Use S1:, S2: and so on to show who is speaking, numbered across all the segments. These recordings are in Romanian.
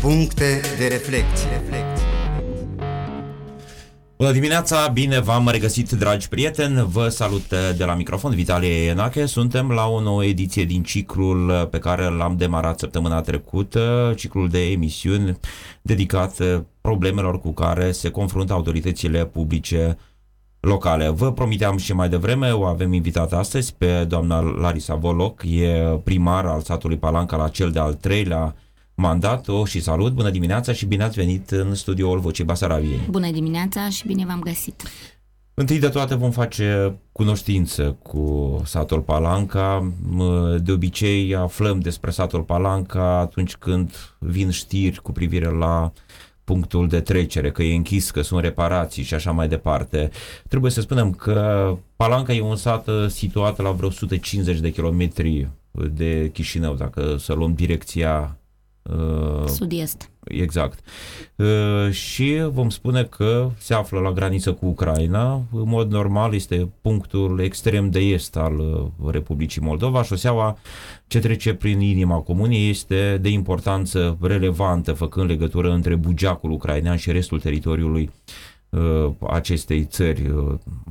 S1: Puncte de reflecție.
S2: Bună dimineața, bine v-am regăsit, dragi prieteni. Vă salut de la microfon, Vitalie Enache. Suntem la o nouă ediție din ciclul pe care l-am demarat săptămâna trecută, ciclul de emisiuni dedicat problemelor cu care se confruntă autoritățile publice locale. Vă promiteam și mai devreme, o avem invitat astăzi pe doamna Larisa Voloc, e primar al satului Palanca la cel de-al treilea mandat. O și salut, bună dimineața și bine ați venit în studioul Vocii Basarabiei.
S3: Bună dimineața și bine v-am găsit.
S2: Întâi de toate vom face cunoștință cu satul Palanca. De obicei aflăm despre satul Palanca atunci când vin știri cu privire la punctul de trecere, că e închis, că sunt reparații și așa mai departe. Trebuie să spunem că Palanca e un sat situat la vreo 150 de kilometri de Chișinău, dacă să luăm direcția
S3: Uh, Sud-est.
S2: Exact. Uh, și vom spune că se află la graniță cu Ucraina. În mod normal este punctul extrem de est al uh, Republicii Moldova. Șoseaua ce trece prin inima comunei este de importanță relevantă, făcând legătură între bugeacul ucrainean și restul teritoriului acestei țări.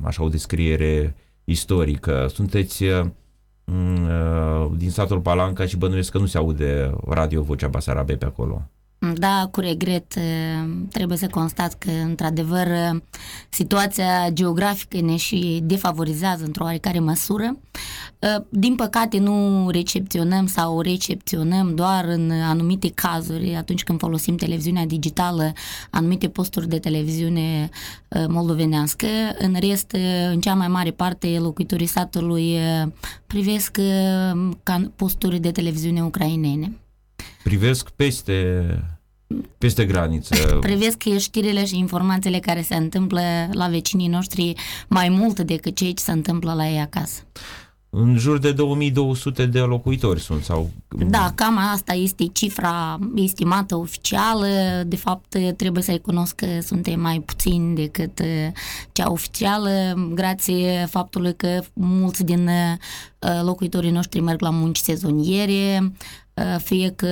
S2: Așa o descriere istorică. Sunteți Mm, uh, din satul Palanca și bănuiesc că nu se aude radio Vocea Basarabe pe acolo.
S3: Da, cu regret trebuie să constat că, într-adevăr, situația geografică ne și defavorizează într-o oarecare măsură. Din păcate, nu recepționăm sau recepționăm doar în anumite cazuri, atunci când folosim televiziunea digitală, anumite posturi de televiziune moldovenească. În rest, în cea mai mare parte, locuitorii satului privesc posturi de televiziune ucrainene
S2: privesc peste peste graniță.
S3: Privesc știrile și informațiile care se întâmplă la vecinii noștri mai mult decât cei ce se întâmplă la ei acasă.
S2: În jur de 2200 de locuitori sunt sau...
S3: Da, cam asta este cifra estimată oficială. De fapt, trebuie să recunosc că suntem mai puțini decât uh, cea oficială, grație faptului că mulți din uh, locuitorii noștri merg la munci sezoniere, Uh, fie că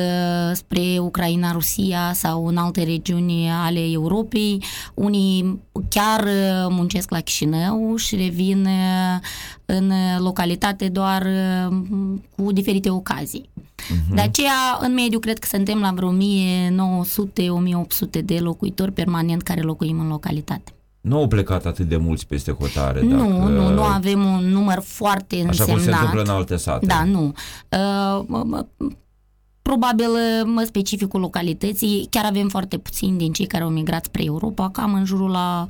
S3: spre Ucraina, Rusia sau în alte regiuni ale Europei. Unii chiar uh, muncesc la Chișinău și revin uh, în localitate doar cu diferite ocazii. Uh-huh. De aceea, în mediu, cred că suntem la vreo 1900-1800 de locuitori permanent care locuim în localitate.
S2: Nu au plecat atât de mulți peste hotare.
S3: Nu, dacă... nu, nu avem un număr foarte
S2: Așa
S3: însemnat.
S2: Așa cum se întâmplă în alte sate.
S3: Da, nu. Uh, Probabil mă specificul localității, chiar avem foarte puțini din cei care au migrat spre Europa, cam în jurul la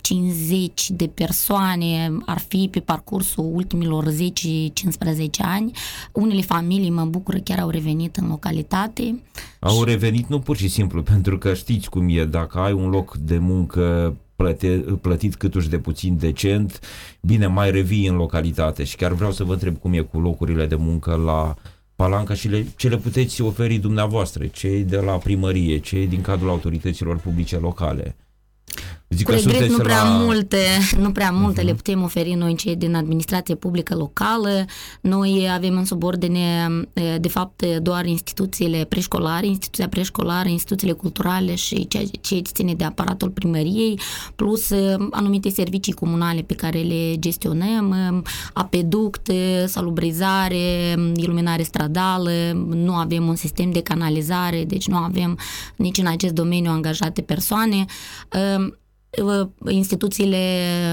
S3: 50 de persoane ar fi pe parcursul ultimilor 10-15 ani. Unele familii, mă bucură, chiar au revenit în localitate.
S2: Au revenit nu pur și simplu, pentru că știți cum e, dacă ai un loc de muncă plătit câtuși de puțin decent, bine, mai revii în localitate și chiar vreau să vă întreb cum e cu locurile de muncă la palanca și le, ce le puteți oferi dumneavoastră, cei de la primărie, cei din cadrul autorităților publice locale.
S3: Zic Cu regret, nu prea la... multe, nu prea multe uh-huh. le putem oferi noi cei din administrație publică locală. Noi avem în subordine, de fapt, doar instituțiile preșcolare, instituția preșcolară, instituțiile culturale și ceea ce ține de aparatul primăriei, plus anumite servicii comunale pe care le gestionăm, apeduct, salubrizare, iluminare stradală, nu avem un sistem de canalizare, deci nu avem nici în acest domeniu angajate persoane instituțiile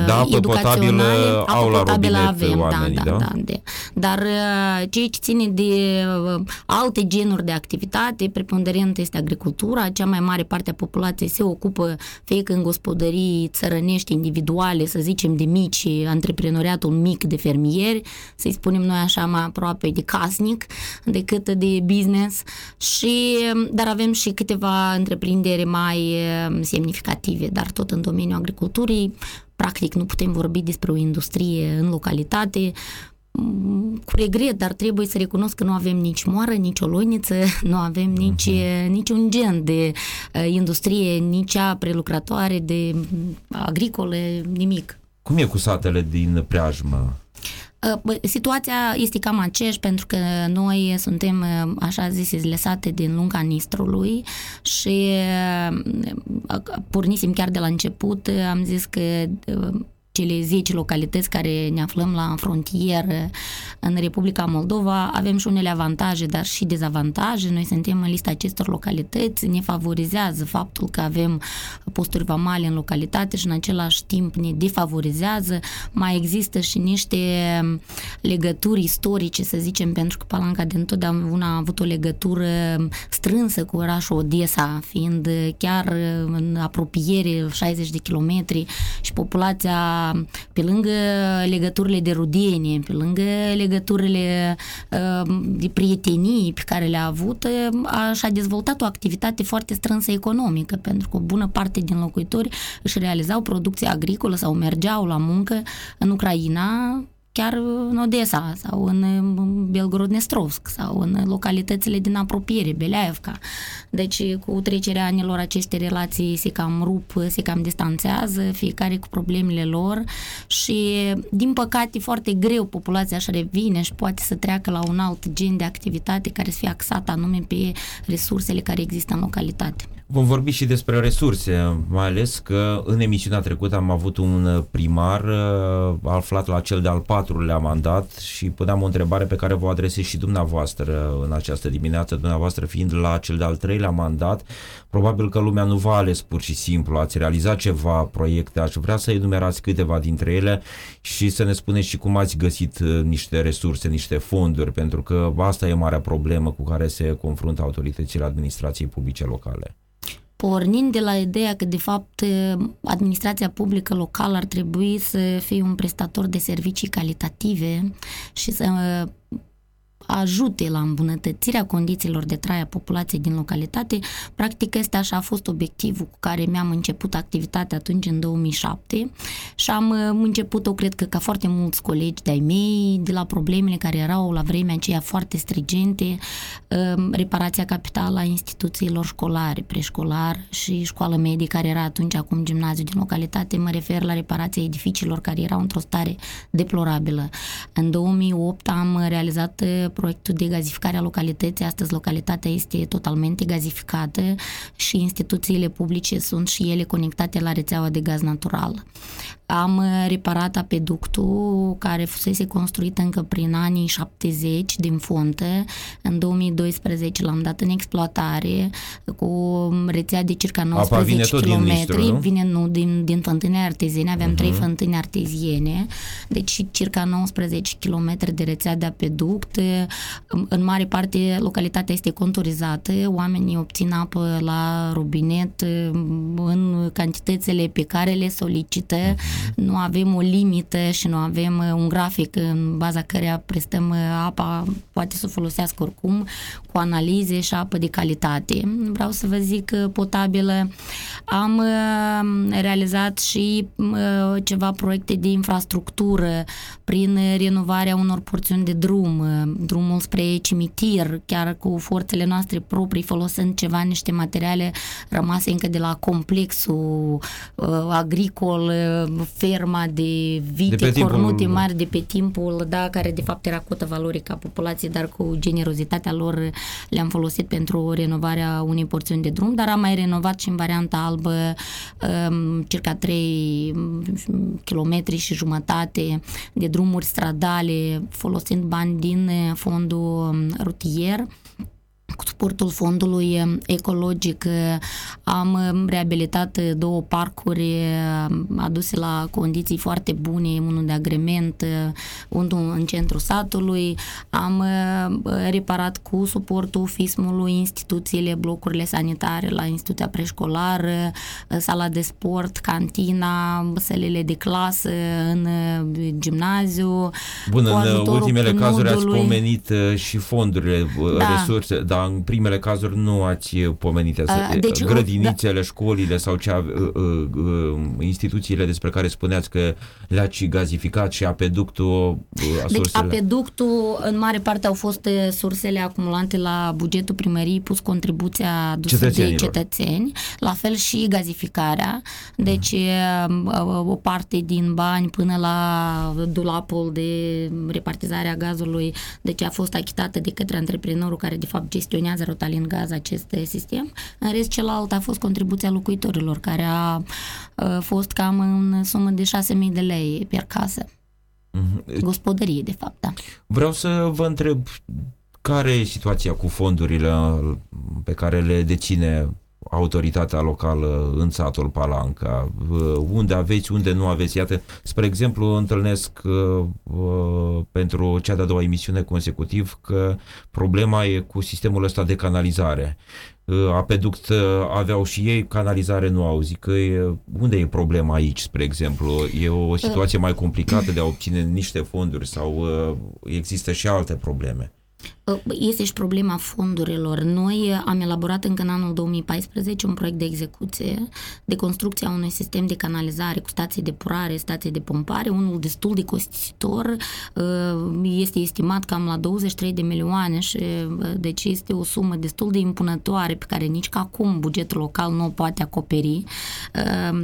S2: da, educaționale,
S3: apă
S2: au la
S3: potabilă
S2: avem,
S3: oamenii, da, da, da, da, de. Dar uh, ceea ce ține de uh, alte genuri de activitate, preponderent este agricultura, cea mai mare parte a populației se ocupă fie că în gospodării țărănești individuale, să zicem de mici, antreprenoriatul mic de fermieri, să-i spunem noi așa mai aproape de casnic decât de business, și, um, dar avem și câteva întreprinderi mai um, semnificative, dar tot în domeniul agriculturii. Practic nu putem vorbi despre o industrie în localitate, cu regret, dar trebuie să recunosc că nu avem nici moară, nici o loiniță, nu avem nici, uh-huh. nici un gen de uh, industrie, nici a prelucratoare, de agricole, nimic.
S2: Cum e cu satele din preajmă?
S3: Situația este cam aceeași pentru că noi suntem, așa zis, lăsate din lunga Nistrului și pornisim chiar de la început, am zis că cele 10 localități care ne aflăm la frontieră în Republica Moldova, avem și unele avantaje, dar și dezavantaje. Noi suntem în lista acestor localități, ne favorizează faptul că avem posturi vamale în localitate și în același timp ne defavorizează. Mai există și niște legături istorice, să zicem, pentru că Palanca de întotdeauna a avut o legătură strânsă cu orașul Odessa, fiind chiar în apropiere 60 de kilometri și populația pe lângă legăturile de rudenie, pe lângă legăturile uh, de prietenii pe care le-a avut, uh, și-a dezvoltat o activitate foarte strânsă economică, pentru că o bună parte din locuitori își realizau producție agricolă sau mergeau la muncă în Ucraina chiar în Odessa sau în Belgorod-Nestrovsk sau în localitățile din apropiere, Beleaevca. Deci cu trecerea anilor aceste relații se cam rup, se cam distanțează, fiecare cu problemele lor și din păcate foarte greu populația așa revine și poate să treacă la un alt gen de activitate care să fie axat anume pe resursele care există în localitate.
S2: Vom vorbi și despre resurse, mai ales că în emisiunea trecută am avut un primar uh, aflat la cel de-al patrulea mandat și puneam o întrebare pe care vă adresez și dumneavoastră în această dimineață, dumneavoastră fiind la cel de-al treilea mandat. Probabil că lumea nu v-a ales pur și simplu, ați realizat ceva proiecte, aș vrea să enumerați câteva dintre ele și să ne spuneți și cum ați găsit uh, niște resurse, niște fonduri, pentru că asta e marea problemă cu care se confruntă autoritățile administrației publice locale.
S3: Pornind de la ideea că, de fapt, administrația publică locală ar trebui să fie un prestator de servicii calitative și să ajute la îmbunătățirea condițiilor de trai a populației din localitate. Practic, este așa a fost obiectivul cu care mi-am început activitatea atunci în 2007 și am uh, început-o, cred că, ca foarte mulți colegi de-ai mei, de la problemele care erau la vremea aceea foarte strigente, um, reparația capitală a instituțiilor școlare, preșcolar și școală medie, care era atunci acum gimnaziu din localitate, mă refer la reparația edificiilor care erau într-o stare deplorabilă. În 2008 am realizat uh, proiectul de gazificare a localității. Astăzi localitatea este totalmente gazificată și instituțiile publice sunt și ele conectate la rețeaua de gaz natural. Am reparat apeductul care fusese construit încă prin anii 70 din fontă. În 2012 l-am dat în exploatare cu rețea de circa 19 km. Vine, Nistru, nu? vine nu, din, din fântâni arteziene. Aveam uh-huh. trei fântâni arteziene, deci circa 19 km de rețea de apeduct. În mare parte localitatea este conturizată, oamenii obțin apă la robinet în cantitățile pe care le solicită. Uh-huh nu avem o limită și nu avem uh, un grafic în baza căreia prestăm uh, apa, poate să o folosească oricum, cu analize și apă de calitate. Vreau să vă zic uh, potabilă. Am realizat și ceva proiecte de infrastructură prin renovarea unor porțiuni de drum, drumul spre cimitir, chiar cu forțele noastre proprii, folosind ceva, niște materiale rămase încă de la complexul agricol, ferma de vite de cornute timpul... mari de pe timpul, da, care de fapt era cotă valorică a populației, dar cu generozitatea lor le-am folosit pentru renovarea unei porțiuni de drum, dar am mai renovat și în varianta albă um, circa 3 km și jumătate de drumuri stradale folosind bani din fondul rutier cu suportul fondului ecologic am reabilitat două parcuri aduse la condiții foarte bune, unul de agrement, unul în centrul satului. Am reparat cu suportul FISM-ului instituțiile, blocurile sanitare la instituția preșcolară, sala de sport, cantina, sălile de clasă în gimnaziu.
S2: Bun, în ultimele cazuri ați pomenit și fondurile, da. resurse, da, dar în primele cazuri nu ați pomenit
S3: A,
S2: uh,
S3: deci,
S2: grădinițele, da. școlile sau cea, uh, uh, uh, instituțiile despre care spuneați că le-ați gazificat și apeductul uh,
S3: Deci
S2: sursele.
S3: apeductul, în mare parte, au fost uh, sursele acumulante la bugetul primăriei, plus contribuția adusă de
S2: Cetățenilor.
S3: cetățeni, la fel și gazificarea, deci uh, o parte din bani până la dulapul de repartizare a gazului, deci a fost achitată de către antreprenorul care de fapt gestionează Rotalin Gaz acest uh, sistem. În rest, celălalt a fost contribuția locuitorilor, care a uh, fost cam în sumă de 6.000 de lei per casă.
S2: Mhm.
S3: Gospodărie, de fapt, da.
S2: Vreau să vă întreb care e situația cu fondurile pe care le deține autoritatea locală în satul Palanca, unde aveți, unde nu aveți. Iată, spre exemplu, întâlnesc uh, uh, pentru cea de-a doua emisiune consecutiv că problema e cu sistemul ăsta de canalizare. Uh, Apeduct uh, aveau și ei, canalizare nu au. Zic că e, unde e problema aici, spre exemplu? E o situație mai complicată de a obține niște fonduri sau uh, există și alte probleme?
S3: Este și problema fondurilor. Noi am elaborat încă în anul 2014 un proiect de execuție de construcție a unui sistem de canalizare cu stații de purare, stații de pompare, unul destul de costisitor. Este estimat cam la 23 de milioane și deci este o sumă destul de impunătoare pe care nici ca acum bugetul local nu o poate acoperi.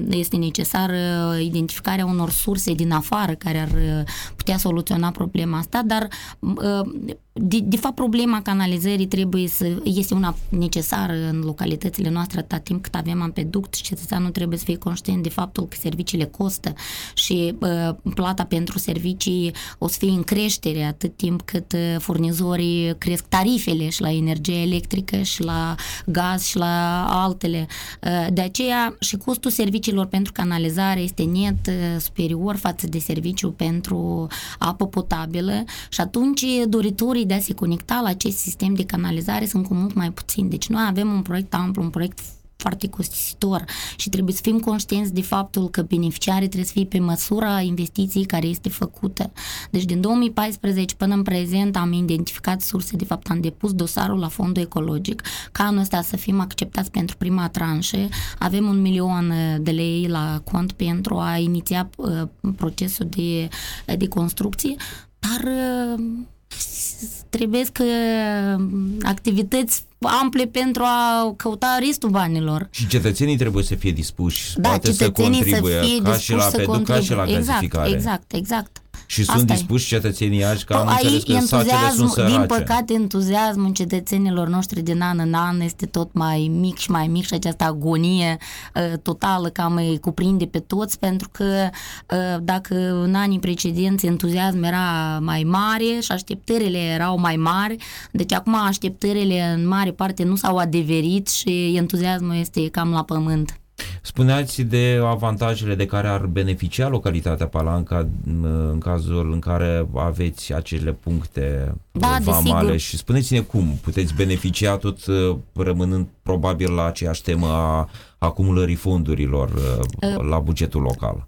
S3: Este necesar identificarea unor surse din afară care ar putea soluționa problema asta, dar de, de fapt, problema canalizării trebuie să este una necesară în localitățile noastre atât timp cât avem ampeduct și cetățeanul trebuie să fie conștient de faptul că serviciile costă și uh, plata pentru servicii o să fie în creștere atât timp cât uh, furnizorii cresc tarifele și la energie electrică și la gaz și la altele. Uh, de aceea și costul serviciilor pentru canalizare este net uh, superior față de serviciu pentru apă potabilă și atunci doritorii de a se conecta la acest sistem de canalizare sunt cu mult mai puțini. Deci noi avem un proiect amplu, un proiect foarte costisitor și trebuie să fim conștienți de faptul că beneficiarii trebuie să fie pe măsura investiției care este făcută. Deci din 2014 până în prezent am identificat surse, de fapt am depus dosarul la fondul ecologic ca anul ăsta să fim acceptați pentru prima tranșă. Avem un milion de lei la cont pentru a iniția uh, procesul de, de construcție, dar uh, trebuie că activități ample pentru a căuta restul banilor.
S2: Și cetățenii trebuie să fie dispuși,
S3: da,
S2: poate să contribuie,
S3: să fie
S2: ca și la peduc, ca și la
S3: exact,
S2: gazificare.
S3: Exact, exact.
S2: Și
S3: Asta
S2: sunt
S3: e.
S2: dispuși cetățenii aici, că am
S3: Aici
S2: înțeles că satele sunt sărace.
S3: din păcate, entuziasmul cetățenilor noștri din an în an este tot mai mic și mai mic și această agonie uh, totală cam îi cuprinde pe toți, pentru că uh, dacă în anii precedenți entuziasmul era mai mare și așteptările erau mai mari, deci acum așteptările în mare parte nu s-au adeverit și entuziasmul este cam la pământ.
S2: Spuneați de avantajele de care ar beneficia localitatea Palanca în cazul în care aveți acele puncte
S3: Da,
S2: vamale
S3: desigur.
S2: și spuneți-ne cum puteți beneficia tot uh, rămânând probabil la aceeași temă a acumulării fondurilor uh, la bugetul local.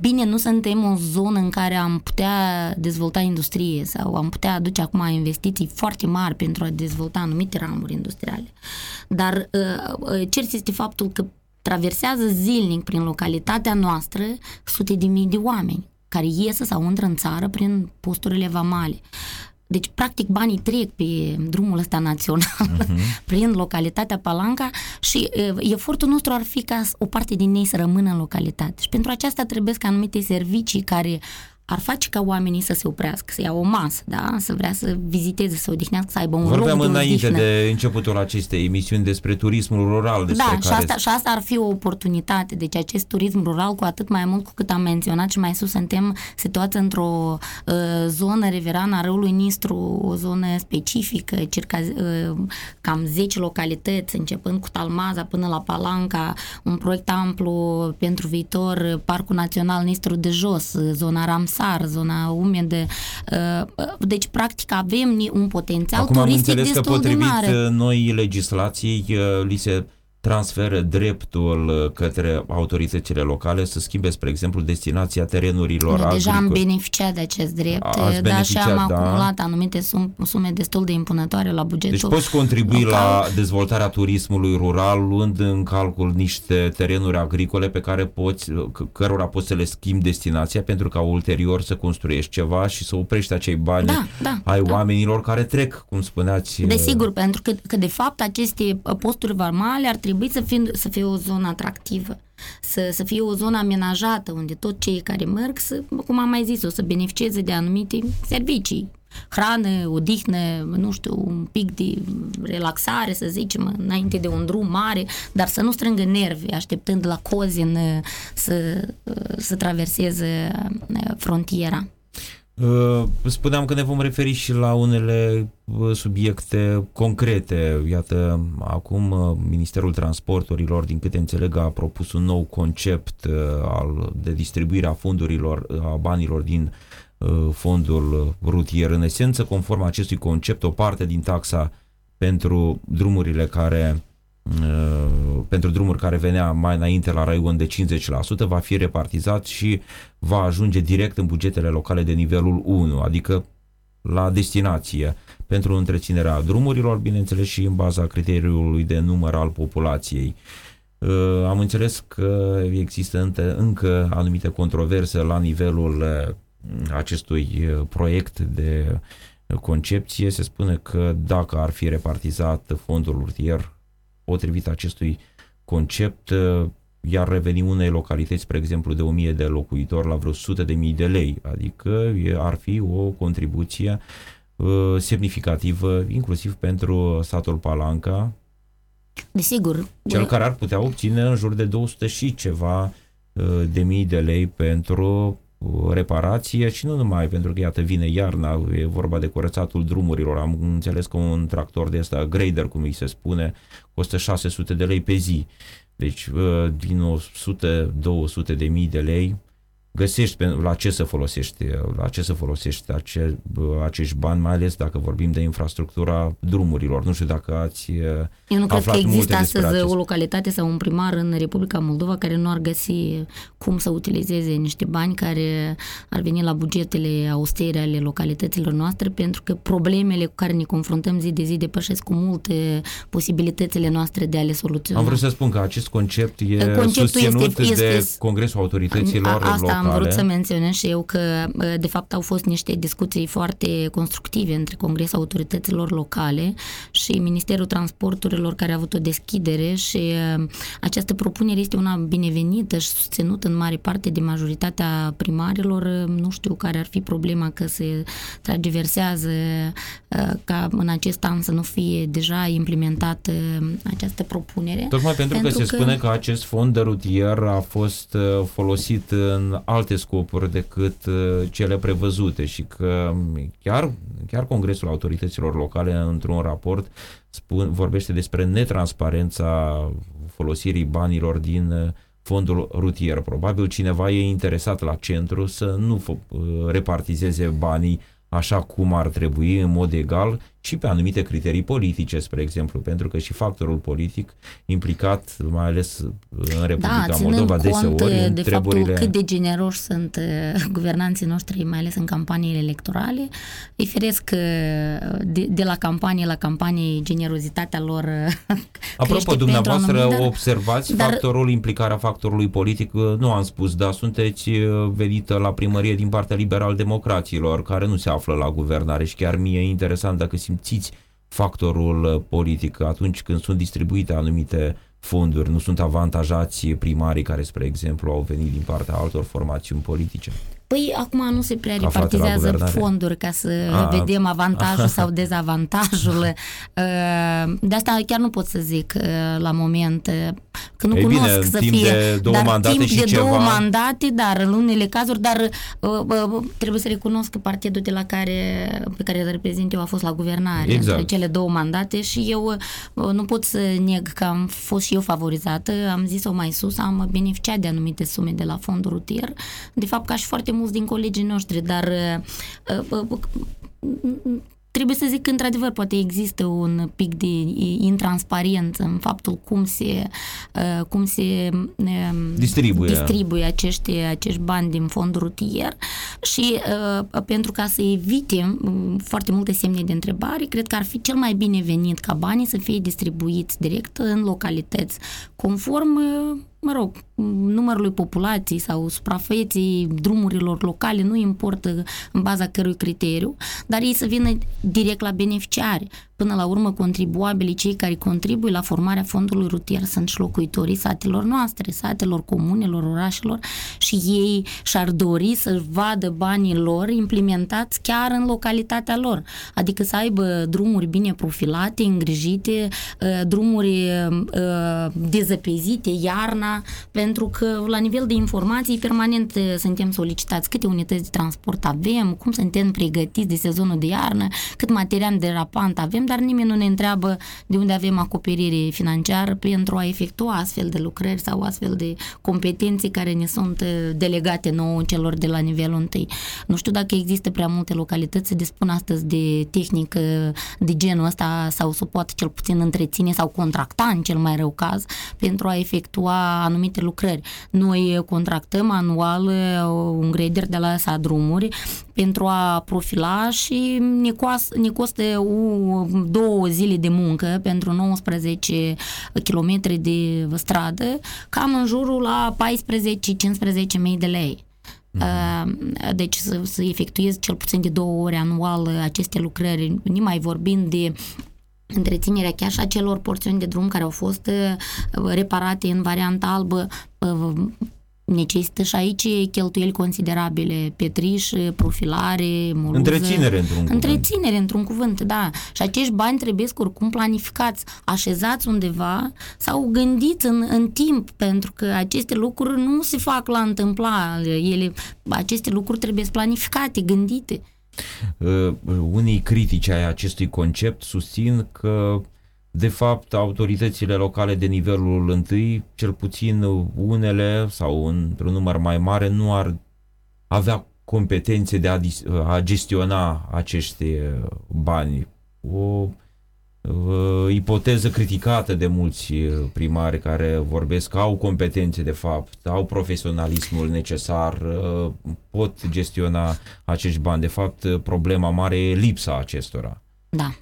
S3: Bine, nu suntem o zonă în care am putea dezvolta industrie sau am putea aduce acum investiții foarte mari pentru a dezvolta anumite ramuri industriale. Dar uh, cert este faptul că traversează zilnic prin localitatea noastră sute de mii de oameni care iesă sau intră în țară prin posturile vamale. Deci, practic, banii trec pe drumul ăsta național, uh-huh. prin localitatea Palanca și e, efortul nostru ar fi ca o parte din ei să rămână în localitate. Și pentru aceasta trebuie ca anumite servicii care ar face ca oamenii să se oprească, să ia o masă, da? să vrea să viziteze, să odihnească, să aibă un
S2: Vorbeam
S3: loc de
S2: înainte
S3: odihnă.
S2: de începutul acestei emisiuni despre turismul rural. Despre
S3: Da, și
S2: care...
S3: asta, și asta ar fi o oportunitate. Deci acest turism rural, cu atât mai mult cu cât am menționat și mai sus, suntem situați într-o uh, zonă riverană a râului Nistru, o zonă specifică, circa uh, cam 10 localități, începând cu Talmaza până la Palanca, un proiect amplu pentru viitor, Parcul Național Nistru de Jos, zona Ramsar, zona umedă. Uh, deci, practic, avem ni- un potențial
S2: Acum am
S3: turistic
S2: înțeles că
S3: destul de
S2: potrivit
S3: mare.
S2: uh, noi legislației uh, li se transferă dreptul uh, către autoritățile locale să schimbe, spre exemplu, destinația terenurilor
S3: Noi deja am
S2: agricole.
S3: beneficiat de acest drept,
S2: Ați
S3: dar și
S2: beneficiat,
S3: am
S2: da.
S3: acumulat anumite sum, sume destul de impunătoare la bugetul.
S2: Deci poți contribui
S3: local.
S2: la dezvoltarea turismului rural luând în calcul niște terenuri agricole pe care poți, c- cărora poți să le schimbi destinația pentru ca ulterior să construiești ceva și să oprești acei bani
S3: Da, da,
S2: ai
S3: da.
S2: oamenilor care trec, cum spuneați.
S3: Desigur, pentru că, că de fapt aceste uh, posturi varmale ar trebui să fie, să fie o zonă atractivă, să, să fie o zonă amenajată unde tot cei care merg, să, cum am mai zis, o să beneficieze de anumite servicii, hrană, odihnă, nu știu, un pic de relaxare, să zicem, înainte de un drum mare, dar să nu strângă nervi așteptând la cozin uh, să, uh, să traverseze uh, frontiera.
S2: Uh, Spuneam că ne vom referi și la unele uh, subiecte concrete. Iată, acum uh, Ministerul Transporturilor, din câte înțeleg, a propus un nou concept uh, al, de distribuire a fondurilor, uh, a banilor din uh, fondul rutier. În esență, conform acestui concept, o parte din taxa pentru drumurile care uh, pentru drumuri care venea mai înainte la raion de 50% va fi repartizat și va ajunge direct în bugetele locale de nivelul 1, adică la destinație pentru întreținerea drumurilor, bineînțeles și în baza criteriului de număr al populației. Uh, Am înțeles că există înte- încă anumite controverse la nivelul uh, acestui uh, proiect de concepție. Se spune că dacă ar fi repartizat fondul rutier potrivit acestui concept, uh, iar reveni unei localități, spre exemplu, de 1000 de locuitori la vreo 100 de mii de lei, adică e- ar fi o contribuție uh, semnificativă, inclusiv pentru satul Palanca,
S3: Desigur,
S2: cel care ar putea obține în jur de 200 și ceva uh, de mii de lei pentru uh, reparație și nu numai, pentru că iată vine iarna, e vorba de curățatul drumurilor, am înțeles că un tractor de ăsta, grader cum îi se spune, costă 600 de lei pe zi. Deci uh, din 100-200 de mii de lei găsești pe, la ce să folosești, la ce să folosești ace, bă, acești bani, mai ales dacă vorbim de infrastructura drumurilor. Nu știu dacă ați uh,
S3: Eu nu cred că
S2: aflat multe
S3: există
S2: despre
S3: astăzi
S2: acest-
S3: o localitate sau un primar în Republica Moldova care nu ar găsi cum să utilizeze niște bani care ar veni la bugetele austere ale localităților noastre, pentru că problemele cu care ne confruntăm zi de zi depășesc cu multe posibilitățile noastre de a le soluționa.
S2: Am vrut să spun că acest concept e
S3: Conceptul
S2: susținut
S3: este- este-
S2: de Congresul Autorităților
S3: A- Asta
S2: Locale.
S3: Am vrut să menționez și eu că, de fapt, au fost niște discuții foarte constructive între Congresul Autorităților Locale și Ministerul Transporturilor care a avut o deschidere și uh, această propunere este una binevenită și susținută în mare parte de majoritatea primarilor. Uh, Nu știu care ar fi problema că se tragiversează uh, ca în acest an să nu fie deja implementată această propunere.
S2: Tocmai pentru, că se spune că acest fond de rutier a fost uh, folosit în alte scopuri decât uh, cele prevăzute și că chiar, chiar Congresul Autorităților Locale într-un raport spun, vorbește despre netransparența folosirii banilor din uh, fondul rutier. Probabil cineva e interesat la centru să nu fă- uh, repartizeze banii așa cum ar trebui, în mod egal, ci pe anumite criterii politice, spre exemplu, pentru că și factorul politic implicat, mai ales în Republica
S3: da, ținând
S2: Moldova,
S3: cont
S2: deseori, în
S3: de
S2: treburile...
S3: faptul cât de generoși sunt uh, guvernanții noștri, mai ales în campaniile electorale, îi feresc uh, de, de la campanie la campanie generozitatea lor uh,
S2: Apropo,
S3: crește
S2: dumneavoastră
S3: pentru anumit, dar-
S2: observați
S3: dar-
S2: factorul, implicarea factorului politic, nu am spus, dar sunteți uh, venită la primărie din partea liberal-democraților, care nu se află la guvernare și chiar mie e interesant dacă simțiți factorul uh, politic atunci când sunt distribuite anumite fonduri, nu sunt avantajați primarii care, spre exemplu, au venit din partea altor formațiuni politice.
S3: Păi acum nu se prea
S2: Aflate la
S3: repartizează
S2: guvernare.
S3: fonduri ca să
S2: A.
S3: vedem avantajul sau dezavantajul. Uh, De asta chiar nu pot să zic uh, la moment uh, că nu
S2: Ei bine,
S3: cunosc
S2: în
S3: să
S2: timp
S3: fie.
S2: de două
S3: dar
S2: mandate
S3: timp
S2: și
S3: de
S2: ceva-
S3: două mandate, dar în unele cazuri, dar uh, uh, trebuie să recunosc că partidul de la care, pe care îl reprezint eu a fost la guvernare
S2: Exact.
S3: între cele două mandate și eu uh, nu pot să neg că am fost și eu favorizată, am zis-o mai sus, am beneficiat de anumite sume de la fondul rutier, de fapt ca și foarte mulți din colegii noștri, dar uh, uh, uh, trebuie să zic că, într-adevăr, poate există un pic de intransparență în faptul cum se, uh, cum se um,
S2: distribuie,
S3: distribuie acești, acești bani din fond rutier și uh, pentru ca să evite um, foarte multe semne de întrebare, cred că ar fi cel mai bine venit ca banii să fie distribuiți direct în localități, conform uh, mă rog, numărului populației sau suprafeței drumurilor locale, nu importă în baza cărui criteriu, dar ei să vină direct la beneficiari. Până la urmă, contribuabilii, cei care contribuie la formarea fondului rutier sunt și locuitorii satelor noastre, satelor, comunelor, orașelor și ei și-ar dori să vadă banii lor implementați chiar în localitatea lor. Adică să aibă drumuri bine profilate, îngrijite, ă, drumuri ă, dezăpezite, iarna, pentru că la nivel de informații permanent ă, suntem solicitați câte unități de transport avem, cum suntem pregătiți de sezonul de iarnă, cât material de rapant avem, dar nimeni nu ne întreabă de unde avem acoperire financiară pentru a efectua astfel de lucrări sau astfel de competențe care ne sunt uh, delegate nouă celor de la nivelul întâi. Nu știu dacă există prea multe localități să dispun astăzi de tehnică de genul ăsta sau să poată cel puțin întreține sau contracta în cel mai rău caz pentru a efectua anumite lucrări. Noi contractăm anual uh, un grader de la sa drumuri pentru a profila și ne, coas, ne costă o, două zile de muncă pentru 19 km de stradă, cam în jurul la 14-15 mii de lei. Mm-hmm. Deci să, să efectuez cel puțin de două ore anual aceste lucrări, nu mai vorbind de întreținerea chiar și acelor porțiuni de drum care au fost uh, reparate în varianta albă, uh, necesită și aici cheltuieli considerabile, petriș, profilare, moluză.
S2: Întreținere într-un cuvânt.
S3: Întreținere într-un cuvânt, da. Și acești bani trebuie oricum planificați, așezați undeva sau gândiți în, în timp, pentru că aceste lucruri nu se fac la întâmplare. Ele, aceste lucruri trebuie planificate, gândite.
S2: Uh, unii critici ai acestui concept susțin că de fapt, autoritățile locale de nivelul întâi, cel puțin unele sau într-un număr mai mare, nu ar avea competențe de a, a gestiona acești uh, bani. O uh, ipoteză criticată de mulți uh, primari care vorbesc că au competențe de fapt, au profesionalismul necesar, uh, pot gestiona acești bani. De fapt, problema mare e lipsa acestora.
S3: Da.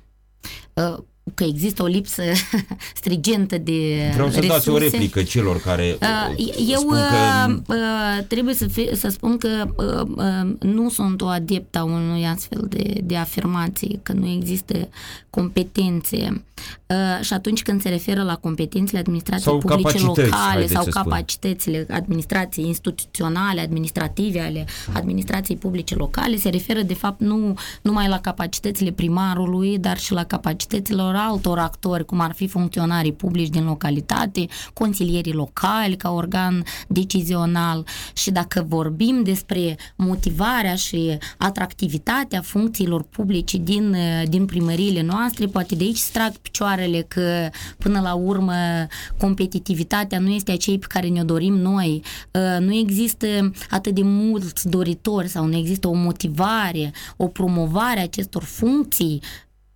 S3: Uh că există o lipsă strigentă de
S2: Vreau să
S3: resurse.
S2: dați o replică celor care uh,
S3: Eu
S2: spun că... Uh,
S3: uh, trebuie să, fi, să spun că uh, uh, nu sunt o adeptă a unui astfel de, de afirmații, că nu există competențe. Uh, și atunci când se referă la competențele administrației
S2: sau
S3: publice locale sau
S2: capacitățile
S3: spun. administrației instituționale, administrative ale administrației publice locale, se referă de fapt nu numai la capacitățile primarului, dar și la capacitățile altor actori, cum ar fi funcționarii publici din localitate, consilierii locali ca organ decizional și dacă vorbim despre motivarea și atractivitatea funcțiilor publice din, din primăriile noastre, poate de aici strag picioarele că până la urmă competitivitatea nu este aceea pe care ne-o dorim noi. Uh, nu există atât de mulți doritori sau nu există o motivare, o promovare a acestor funcții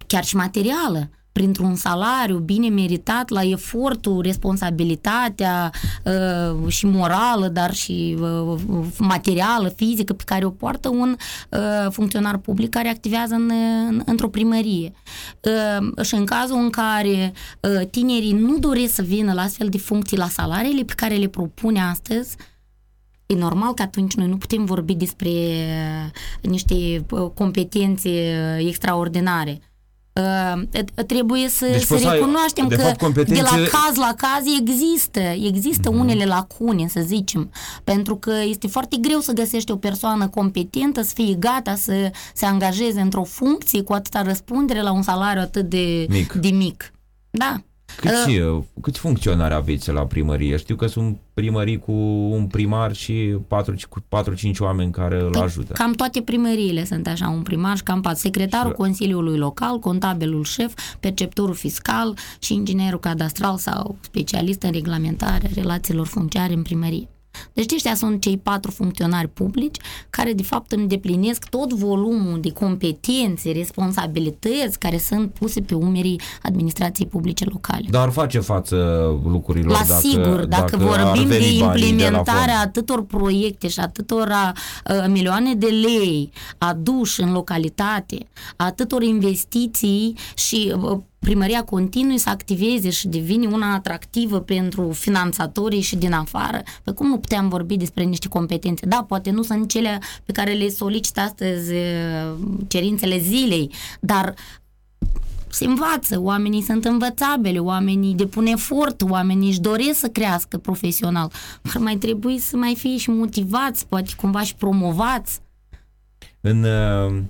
S3: chiar și materială printr-un salariu bine meritat la efortul, responsabilitatea uh, și morală, dar și uh, materială, fizică pe care o poartă un uh, funcționar public care activează în, în, într-o primărie. Uh, și în cazul în care uh, tinerii nu doresc să vină la astfel de funcții la salariile pe care le propune astăzi, E normal că atunci noi nu putem vorbi despre uh, niște uh, competențe uh, extraordinare Uh, trebuie să, deci să recunoaștem ai, că de, fapt, competențe... de la caz la caz există, există mm-hmm. unele lacune, să zicem, pentru că este foarte greu să găsești o persoană competentă, să fie gata să se angajeze într-o funcție cu atâta răspundere la un salariu atât de
S2: mic.
S3: De mic. Da.
S2: Câți, uh, câți funcționari aveți la primărie? Știu că sunt primării cu un primar și 4-5 oameni care îl ajută.
S3: Cam toate primăriile sunt așa, un primar și cam 4. Secretarul și... Consiliului Local, contabilul șef, perceptorul fiscal și inginerul cadastral sau specialist în reglementare relațiilor funciare în primărie. Deci ăștia sunt cei patru funcționari publici care de fapt îndeplinesc tot volumul de competențe, responsabilități care sunt puse pe umerii administrației publice locale.
S2: Dar face față lucrurilor
S3: La
S2: dacă,
S3: sigur, dacă,
S2: dacă ar
S3: vorbim de
S2: veni banii de la
S3: implementarea
S2: fond.
S3: atâtor proiecte și atâtora uh, milioane de lei aduși în localitate, atâtor investiții și uh, primăria continui să activeze și devine una atractivă pentru finanțatorii și din afară. Pe cum nu puteam vorbi despre niște competențe? Da, poate nu sunt cele pe care le solicită astăzi uh, cerințele zilei, dar se învață, oamenii sunt învățabili, oamenii depun efort, oamenii își doresc să crească profesional. Ar mai trebui să mai fie și motivați, poate cumva și promovați.
S2: În, uh,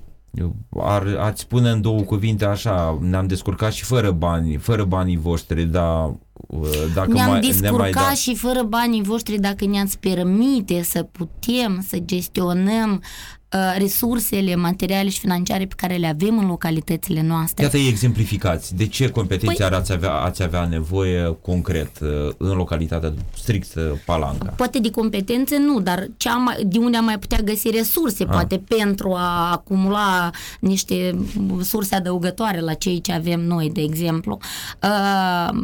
S2: ar, ați spune în două cuvinte așa, ne-am descurcat și fără bani, fără banii voștri, dar uh, dacă
S3: Ne-am
S2: mai,
S3: descurcat
S2: ne mai da,
S3: și fără banii voștri dacă ne-ați permite să putem să gestionăm uh, resursele materiale și financiare pe care le avem în localitățile noastre.
S2: Iată, exemplificați. De ce competențe
S3: Păi-
S2: păi, ați, avea, ați avea nevoie concret uh, în localitatea strict uh, Palanca?
S3: Poate de competențe nu, dar cea mai, de unde am mai putea găsi resurse,
S2: Ah.
S3: poate pentru a acumula niște surse adăugătoare la cei ce avem noi, de exemplu. Uh,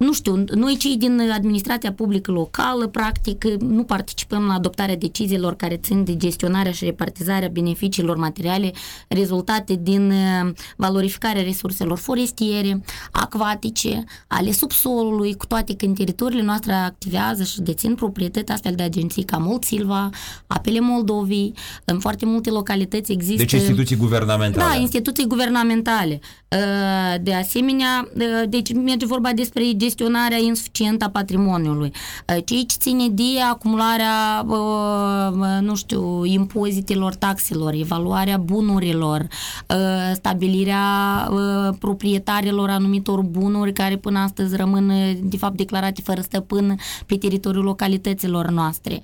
S3: nu știu, noi cei din administrația publică locală, practic, nu participăm la adoptarea deciziilor care țin de gestionarea și repartizarea beneficiilor materiale rezultate din uh, valorificarea resurselor forestiere, acvatice, ale subsolului, cu toate că în teritoriile noastre activează și dețin proprietăți astfel de agenții ca Mult Silva, Apele Moldovii, în foarte multe localități există...
S2: Deci instituții guvernamentale.
S3: Da, instituții guvernamentale. Uh, De asemenea, uh, deci merge vorba despre gestionarea insuficientă a patrimoniului. Uh, Ceea ce ține de acumularea, uh, nu știu, impozitelor, taxelor, evaluarea bunurilor, uh, stabilirea uh, proprietarilor anumitor bunuri care până astăzi rămân, uh, de fapt, declarate fără stăpân pe teritoriul localităților noastre.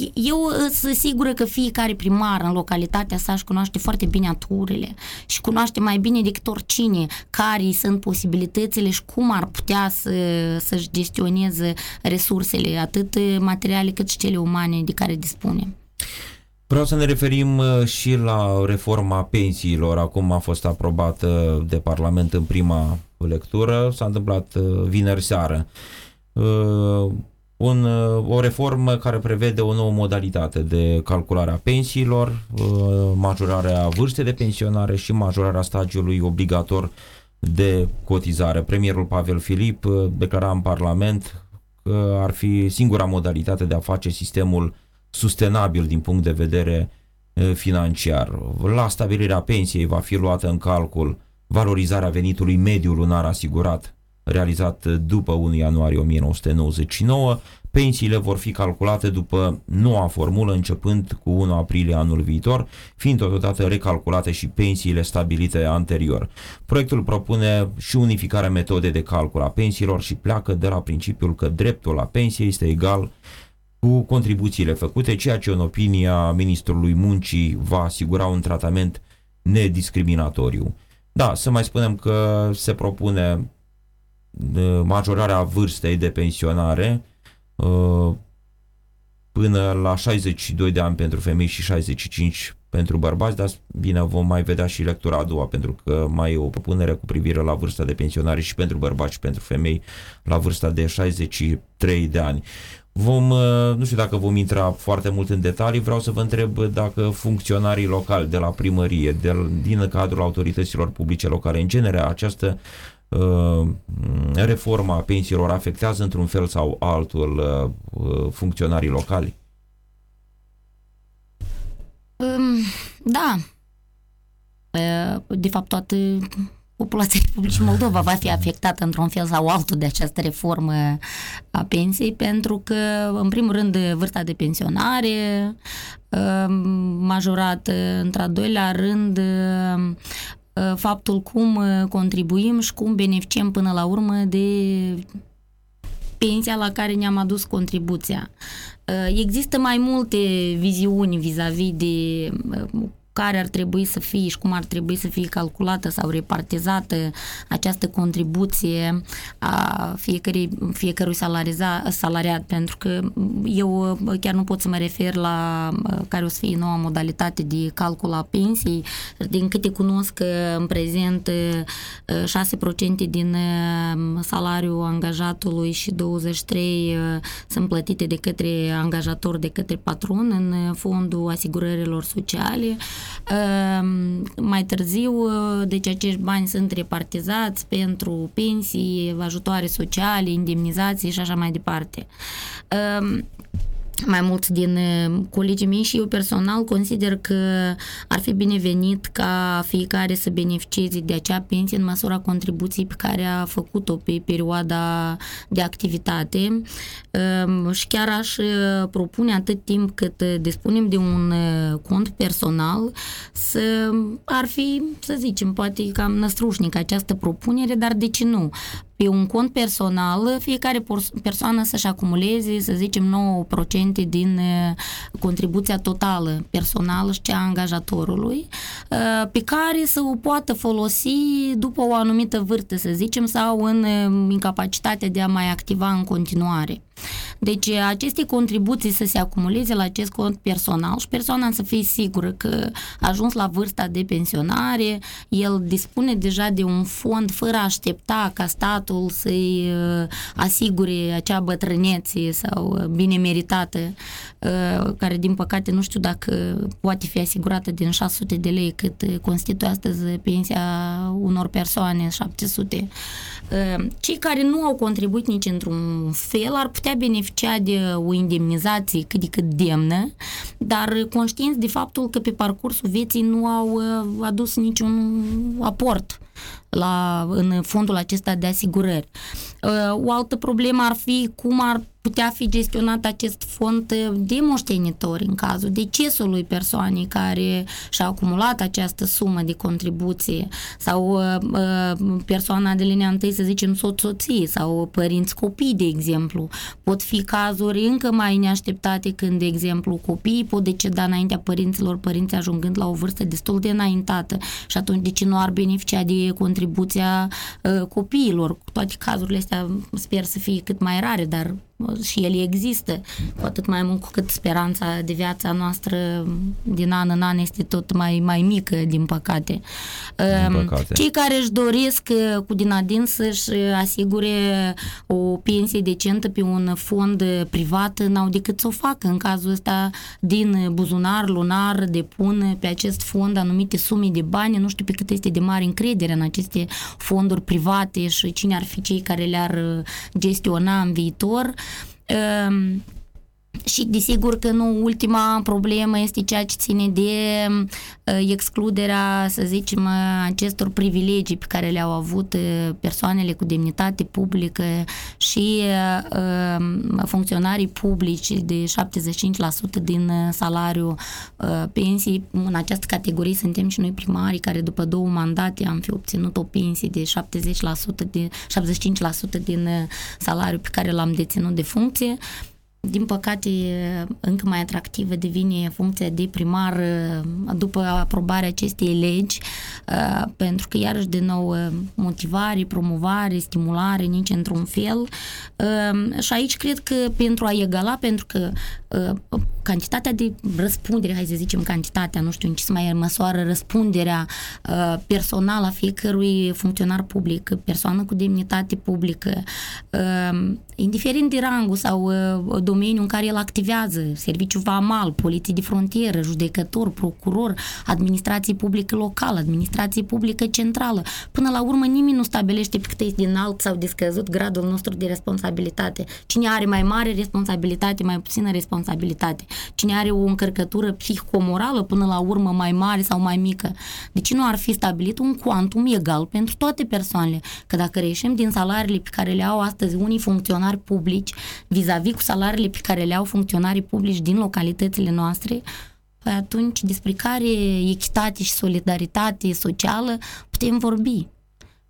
S3: Uh, eu sunt sigură că fiecare primar în localitatea sa își cunoaște foarte bine aturile și cunoaște mai bine decât oricine care sunt posibilitățile și cum ar putea să, să-și gestioneze resursele, atât materiale cât și cele umane de care dispune.
S2: Vreau să ne referim uh, și la reforma pensiilor. Acum a fost aprobată de Parlament în prima lectură. S-a întâmplat uh, vineri seară. Uh, Un, uh, o reformă care prevede o nouă modalitate de calculare a pensiilor, uh, majorarea vârstei de pensionare și majorarea stagiului obligator de cotizare. Premierul Pavel Filip uh, declara în Parlament că ar fi singura modalitate de a face sistemul sustenabil din punct de vedere eh, financiar. La stabilirea pensiei va fi luată în calcul valorizarea venitului mediu lunar asigurat realizat după 1 ianuarie 1999. Pensiile vor fi calculate după noua formulă începând cu 1 aprilie anul viitor, fiind totodată recalculate și pensiile stabilite anterior. Proiectul propune și unificarea metodei de calcul a pensiilor și pleacă de la principiul că dreptul la pensie este egal cu contribuțiile făcute, ceea ce în opinia ministrului muncii va asigura un tratament nediscriminatoriu. Da, să mai spunem că se propune uh, majorarea vârstei de pensionare uh, până la 62 de ani pentru femei și 65 pentru bărbați, dar bine, vom mai vedea și lectura a doua, pentru că mai e o propunere cu privire la vârsta de pensionare și pentru bărbați și pentru femei la vârsta de 63 de ani. Vom, uh, nu știu dacă vom intra foarte mult în detalii, vreau să vă întreb dacă funcționarii locali de la primărie, de, din cadrul autorităților publice locale, în genere, această uh, reformă a pensiilor afectează într-un fel sau altul uh, funcționarii locali?
S3: Um, Da. Uh, De fapt, toată populația Republicii Moldova va fi afectată într-un fel sau altul de această reformă a pensiei, pentru că, în primul rând, vârsta de pensionare uh, majorată, într-al doilea rând, uh, faptul cum uh, contribuim și cum beneficiem până la urmă de pensia la care ne-am adus contribuția. Uh, Există mai multe viziuni vis-a-vis de uh, care ar trebui să fie și cum ar trebui să fie calculată sau repartizată această contribuție a fiecărui, fiecărui salariza, salariat, pentru că eu chiar nu pot să mă refer la care o să fie noua modalitate de calcul a pensii. Din câte cunosc în prezent 6% din salariul angajatului și 23 sunt plătite de către angajator, de către patron în fondul asigurărilor sociale. Ehm, mai târziu, deci acești bani sunt repartizați pentru pensii, ajutoare sociale, indemnizații și așa mai departe. Ehm, mai mulți din uh, colegii mei și eu personal consider că ar fi binevenit ca fiecare să beneficieze de acea pensie în măsura contribuției pe care a făcut-o pe perioada de activitate um, și chiar aș uh, propune atât timp cât uh, dispunem de un cont personal să ar fi, să zicem, poate cam năstrușnic această propunere, dar de ce nu? Pe un cont personal, fiecare persoană să-și acumuleze, să zicem, 9% din contribuția totală personală și cea a angajatorului, pe care să o poată folosi după o anumită vârstă, să zicem, sau în incapacitatea de a mai activa în continuare. Deci aceste contribuții să se acumuleze la acest cont personal și persoana să fie sigură că a ajuns la vârsta de pensionare, el dispune deja de un fond fără a aștepta ca statul să-i uh, asigure acea bătrânețe sau uh, bine meritată, uh, care din păcate nu știu dacă poate fi asigurată din 600 de lei cât constituie astăzi pensia unor persoane, 700. Cei care nu au contribuit nici într-un fel ar putea beneficia de o indemnizație cât de cât demnă, dar conștienți de faptul că pe parcursul vieții nu au uh, adus niciun aport la, în fondul acesta de asigurări. Uh, o altă problemă ar fi cum ar putea fi gestionat acest fond de moștenitori în cazul decesului persoanei care și-a acumulat această sumă de contribuție sau uh, uh, persoana de linia întâi, să zicem, soț-soții sau părinți copii, de exemplu. Pot fi cazuri încă mai neașteptate când, de exemplu, copiii pot deceda înaintea părinților, părinții ajungând la o vârstă destul de înaintată și atunci de ce nu ar beneficia de contribuția uh, copiilor? Toate cazurile astea sper să fie cât mai rare, dar și ele există, cu atât mai mult cu cât speranța de viața noastră din an în an este tot mai, mai mică, din păcate.
S2: Din ehm, păcate.
S3: Cei care își doresc uh, cu din adins să-și asigure o pensie decentă pe un fond privat, n-au decât să o facă. În cazul ăsta, din buzunar lunar, depun pe acest fond anumite sume de bani, nu știu pe cât este de mare încredere în aceste fonduri private și cine ar fi cei care le-ar gestiona în viitor. Um, și desigur că nu ultima problemă este ceea ce ține de uh, excluderea, să zicem, acestor privilegii pe care le-au avut uh, persoanele cu demnitate publică și uh, funcționarii publici de 75% din salariu pensii. În această categorie suntem și noi primarii care după două mandate am fi obținut o pensie de 70% de 75% din salariul pe care l-am deținut de funcție din păcate, încă mai atractivă devine funcția de primar după aprobarea acestei legi, pentru că, iarăși, de nou, motivare, promovare, stimulare, nici într-un fel. Și aici cred că pentru a egala, pentru că cantitatea de răspundere, hai să zicem cantitatea, nu știu în ce să mai măsoară răspunderea personală a fiecărui funcționar public, persoană cu demnitate publică, indiferent de rangul sau domeniul în care el activează, serviciu vamal, poliție de frontieră, judecător, procuror, administrație publică locală, administrație publică centrală. Până la urmă nimeni nu stabilește pe cât este din alt sau de scăzut gradul nostru de responsabilitate. Cine are mai mare responsabilitate, mai puțină responsabilitate. Cine are o încărcătură psihomorală până la urmă mai mare sau mai mică. De ce nu ar fi stabilit un quantum egal pentru toate persoanele? Că dacă reieșim din salariile pe care le au astăzi unii funcționari publici vis-a-vis cu salariile salariile pe care le au funcționarii publici din localitățile noastre, păi atunci despre care echitate și solidaritate socială putem vorbi.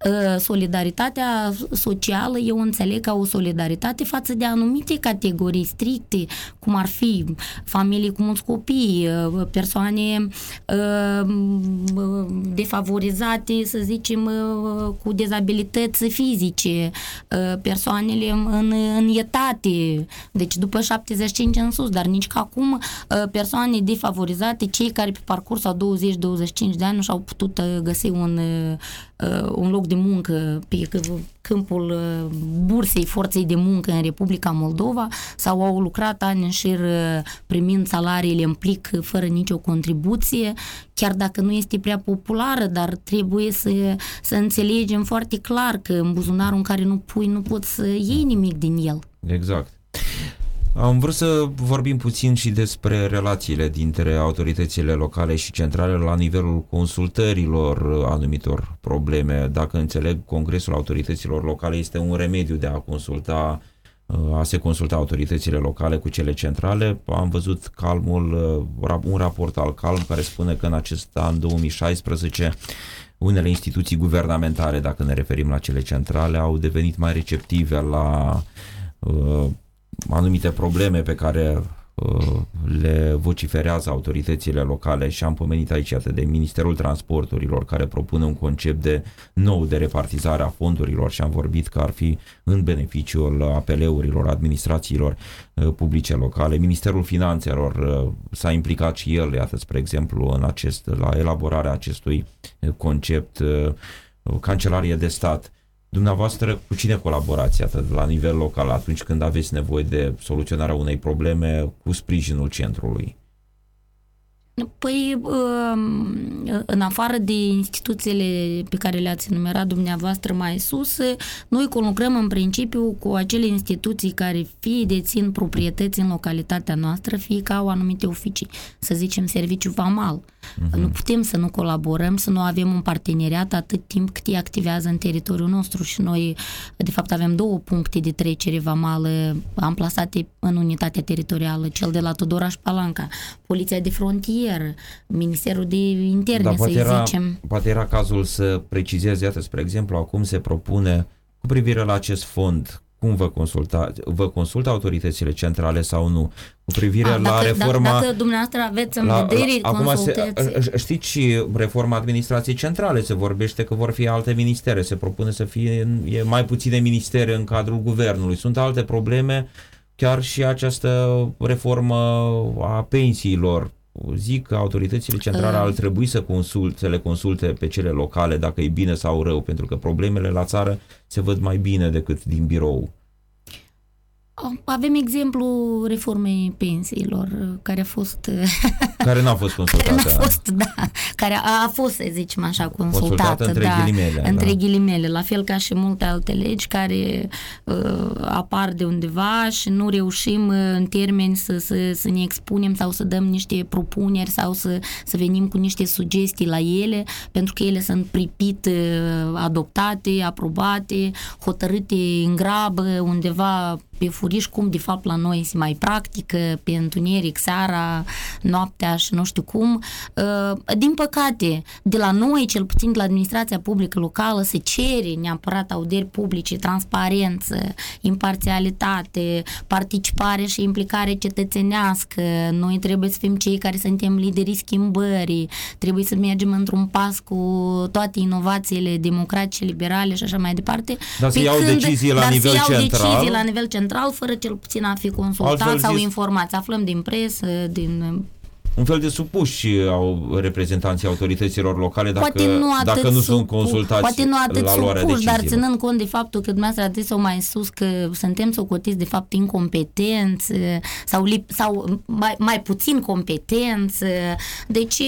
S3: Uh, solidaritatea socială eu înțeleg ca o solidaritate față de anumite categorii stricte, cum ar fi familii cu mulți copii, uh, persoane defavorizate, să zicem, cu dezabilități fizice, persoanele în, în etate, deci după 75 în sus, dar nici că acum persoane defavorizate, cei care pe parcurs au 20-25 de ani nu și-au putut găsi un, un loc de muncă pe câmpul bursei forței de muncă în Republica Moldova sau au lucrat ani în șir primind salariile în plic fără nicio contribuție, chiar dacă nu este prea populară, dar trebuie să, să înțelegem foarte clar că în buzunarul în care nu pui nu poți să iei nimic din el.
S2: Exact. Am vrut să vorbim puțin și despre relațiile dintre autoritățile locale și centrale la nivelul consultărilor anumitor probleme. Dacă înțeleg, Congresul Autorităților Locale este un remediu de a consulta a se consulta autoritățile locale cu cele centrale. Am văzut calmul, un raport al Calm care spune că în acest an 2016 unele instituții guvernamentale, dacă ne referim la cele centrale, au devenit mai receptive la uh, anumite probleme pe care uh, le vociferează autoritățile locale și am pomenit aici atât de Ministerul Transporturilor care propune un concept de nou de repartizare a fondurilor și am vorbit că ar fi în beneficiul apeleurilor administrațiilor uh, publice locale. Ministerul Finanțelor uh, s-a implicat și el, iată, spre exemplu, în acest, la elaborarea acestui concept Cancelarie de stat Dumneavoastră, cu cine colaborați atât la nivel local atunci când aveți nevoie de soluționarea unei probleme cu sprijinul centrului?
S3: Păi, um, în afară de instituțiile pe care le-ați enumerat dumneavoastră mai sus, noi conlucrăm în principiu cu acele instituții care fie dețin proprietăți în localitatea noastră, fie ca au anumite oficii, să zicem serviciu vamal. Uh-huh. Nu putem să nu colaborăm, să nu avem un parteneriat atât timp cât ei activează în teritoriul nostru și noi, de fapt, avem două puncte de trecere vamală amplasate în unitatea teritorială, cel de la Tudoraș Palanca, Poliția de Frontieră, Ministerul de Interne, da, să
S2: era,
S3: zicem.
S2: Poate era cazul să precizeze, iată, spre exemplu, acum se propune cu privire la acest fond cum vă, consulta, vă consultă autoritățile centrale sau nu cu privire A,
S3: la dacă,
S2: reforma...
S3: Dacă dumneavoastră aveți în la, vedere la, acum se,
S2: Știți și reforma administrației centrale, se vorbește că vor fi alte ministere, se propune să fie e mai puține ministere în cadrul guvernului. Sunt alte probleme, chiar și această reformă a pensiilor. Zic că autoritățile centrale uh. ar trebui să, consult, să le consulte pe cele locale dacă e bine sau rău, pentru că problemele la țară se văd mai bine decât din birou.
S3: Avem exemplu reformei pensiilor, care a fost...
S2: Care n-a fost consultată.
S3: Care n-a fost, da, care a, a fost, să zicem așa, consultată. Consultată
S2: între
S3: da,
S2: ghilimele.
S3: Între
S2: da.
S3: ghilimele, la fel ca și multe alte legi care uh, apar de undeva și nu reușim uh, în termeni să, să, să ne expunem sau să dăm niște propuneri sau să, să venim cu niște sugestii la ele, pentru că ele sunt pripit uh, adoptate, aprobate, hotărâte în grabă, undeva pe furiș, cum de fapt la noi se mai practică, pe întuneric, seara, noaptea și nu știu cum. Uh, din păcate, de la noi, cel puțin de la administrația publică locală, se cere neapărat audieri publice, transparență, imparțialitate, participare și implicare cetățenească. Noi trebuie să fim cei care suntem liderii schimbării, trebuie să mergem într-un pas cu toate inovațiile democratice, liberale și așa mai departe.
S2: Dar să iau decizii la nivel central.
S3: decizii la nivel central central, fără cel puțin a fi consultat sau zis... informați. Aflăm din presă, din
S2: un fel de supuși au reprezentanții autorităților locale dacă, poate nu, dacă nu sunt consultați
S3: Poate nu atât
S2: la luarea
S3: supuși, dar ținând cont de faptul că dumneavoastră ați zis-o mai sus că suntem socotiți de fapt incompetenți sau, lip, sau mai, mai puțin competenți, deci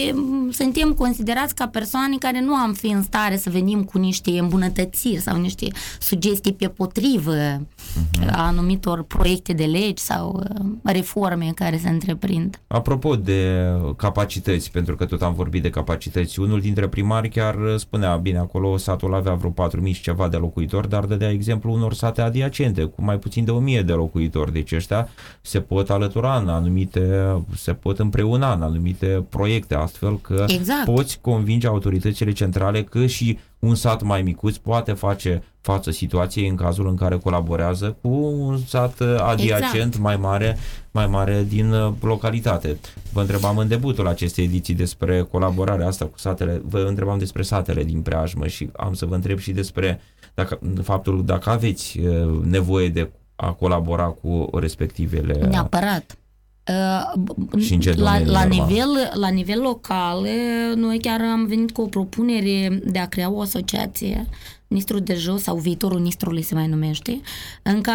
S3: suntem considerați ca persoane care nu am fi în stare să venim cu niște îmbunătățiri sau niște sugestii pe potrivă uh-huh. a anumitor proiecte de legi sau reforme care se întreprind.
S2: Apropo de capacități, pentru că tot am vorbit de capacități. Unul dintre primari chiar spunea, bine, acolo satul avea vreo 4.000 și ceva de locuitori, dar dădea exemplu unor sate adiacente, cu mai puțin de 1.000 de locuitori. Deci ăștia se pot alătura în anumite, se pot împreuna în anumite proiecte, astfel că exact. poți convinge autoritățile centrale că și un sat mai micuț poate face față situației în cazul în care colaborează cu un sat uh, adiacent exact. mai mare mai mare din uh, localitate. Vă întrebam în debutul acestei ediții despre colaborarea asta cu satele, vă întrebam despre satele din preajmă și am să vă întreb și despre dacă, faptul dacă aveți uh, nevoie de a colabora cu respectivele...
S3: Neapărat. Uh,
S2: și în ce
S3: la, la,
S2: normal?
S3: nivel, la nivel local, noi chiar am venit cu o propunere de a crea o asociație, Nistru de Jos sau viitorul Nistrului se mai numește, în care